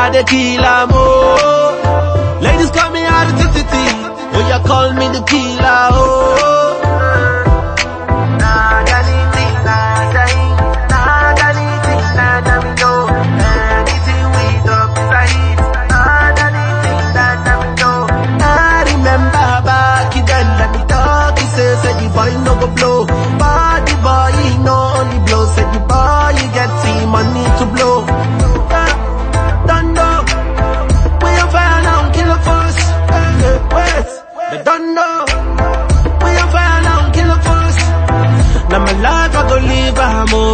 I the killer more. Ladies call me out of the titty. Oh, you call me the killer, oh.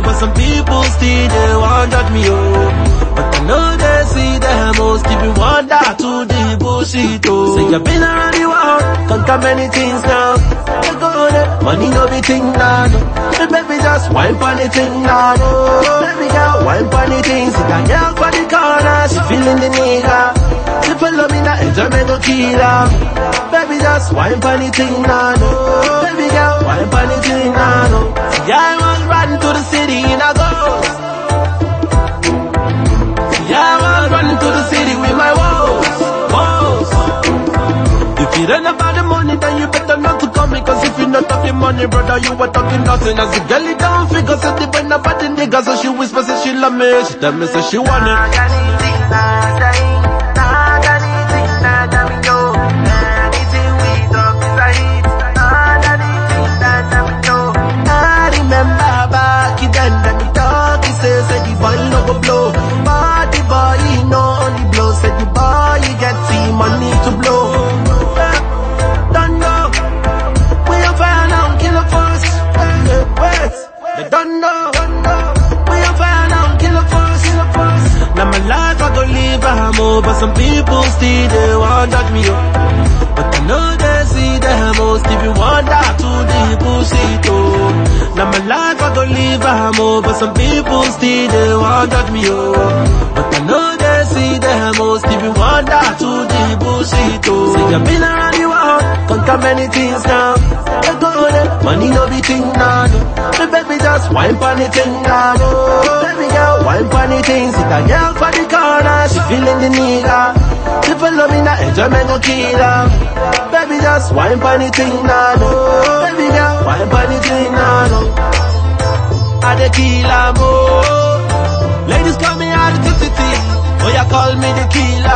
I'm Some people still they want at me oh. But I know they see them oh Still be wonder to the bullshit oh. Say you've been around the world Conquer many things now. You Money no be thing now no. Baby just wine pon the thing now no. Baby girl wine pon the thing See that girl pon the corner She feeling the nigga She follow me now enjoyment go kill her Baby just wine the thing now no. Baby girl wine the thing now no. See I was riding to the city in a ghost See I was running to the city with my woes Woes. If you don't about the money then you better not to come Because if you not talking money brother you were talking nothing. As the girl it don't figure said the brain about the nigga So she whisper say she love me. She tell me say she want it Some people still they want at me up but I know they see the most. If you want that to the bullshit oh. Now my life I go live I'm but Some people still they want that me oh. But I know they see the most. If you want that to the bullshit oh. See you've been around the world Conquer many things now. Let go of there Money no be thing now no. The baby just wine pon the thing now no. Baby girl wine pon the thing See that girl for the the nigga She follow me now enjoyment go kill her Baby just wine pon the thing now no. Baby girl wine pon the thing now no. I the killer more oh. Ladies call me out the city Oh you call me the killer